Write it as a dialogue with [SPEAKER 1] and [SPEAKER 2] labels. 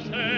[SPEAKER 1] passé.